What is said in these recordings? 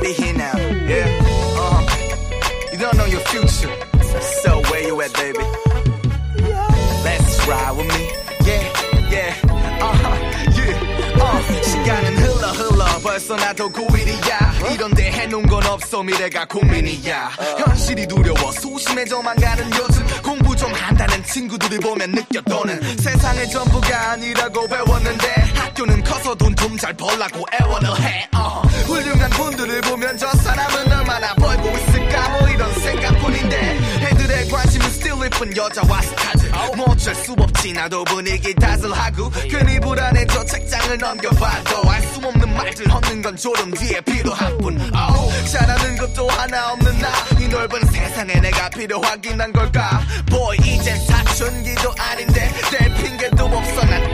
already here now. Yeah. Uh-huh. You don't know your future. So where you at, baby? Let's ride with me. Yeah, yeah. Uh-huh. Yeah. Uh, 시간은 흘러 흘러 벌써 나도 9일이야 이런데 해놓은 건 없어 미래가 고민이야 현실이 두려워 소심해져만 가는 요 친구들을 보면 느껴 너는 세상의 전부가 아니라고 배웠는데 학교는 커서 돈 좀 잘 벌라고 애원을 해 어. 훌륭한 분들을 보면 저 사람은 얼마나 벌고 있을까 뭐 이런 생각뿐인데 애들의 관심은 still 이쁜 여자와 스타들 뭐 어쩔 수 없지 나도 분위기 탓을 하고 괜히 불안해져 책장을 넘겨봐도 알 수 없는 말들 헛는 건 졸음 뒤에 필요한 뿐. oh, 잘하는 것도 하나 없는 나 이 넓은 세상에 내가 필요하긴 한 걸까? Boy 이젠 사춘기도 아닌데 될 핑계도 없어. 난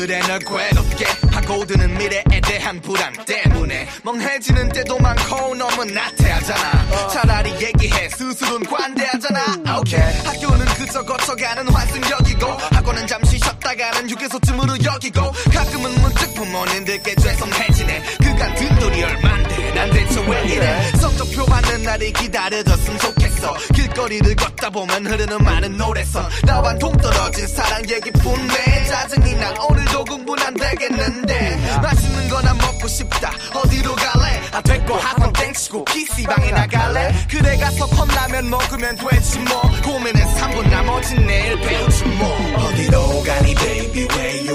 그래 널 괴롭게 하고드는 미래에 대한 불안 때문에 멍해지는 때도 많고 너무 나태하잖아. 차라리 얘기해. 스스로는 관대하잖아. 오케이. 학교는 그저 거쳐가는 환승역이고 학원은 잠시 쉬었다가는 휴게소쯤으로 여기고 가끔은 문득 부모님들께 죄송해지네. 그간 든 돈이 얼만데? 난 대체 왜 이래? 성적표 받는 날이 기다려졌으면 좋겠어. 길거리를 걷다 보면 흐르는 많은 노래선 나와 동떨어진 사랑 얘기뿐네 짜증이 난 오늘 도 공부는 안 되겠는데. 맛있는 거나 먹고 싶다. 어디로 갈래? 아 됐고 학원 땡치고 PC방에 나갈래? 그래 가서 컵라면 먹으면 되지 뭐. 고민은 3분 나머진 내일 배우지 뭐. 어디로 가니 baby where